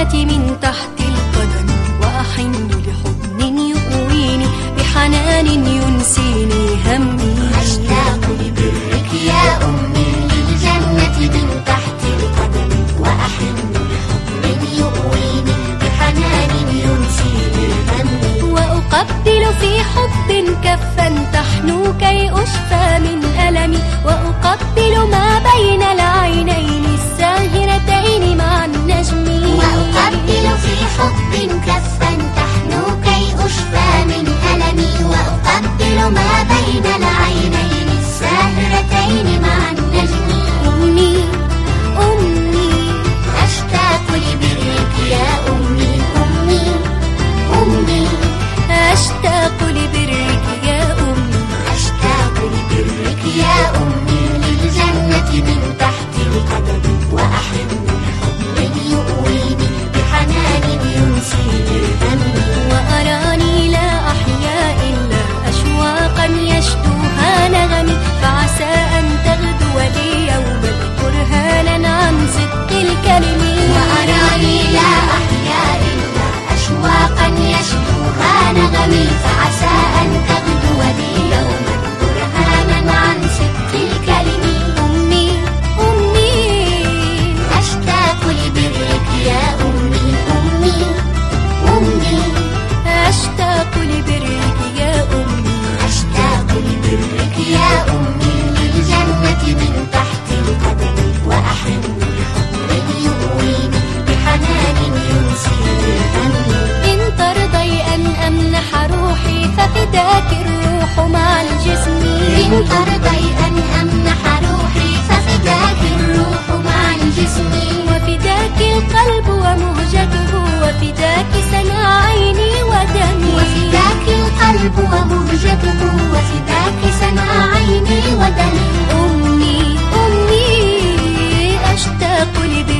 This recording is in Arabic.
من تحت القدم وأحن لحضن يؤويني بحنان ينسيني همي. أشتاق لبرك يا أمي للجنة من تحت القدم وأحن لحضن يؤويني بحنان ينسيني همي. وأقبل في حب كفا تحنو كي أشفى من ألمي. الأرض أن أمنح روحي ففداك الروح مع الجسم. وفداك القلب ومهجته وفداك سنا عيني ودمي. وفداك القلب ومهجته وفداك سنا عيني ودمي. أمي أمي أشتاق لبنتي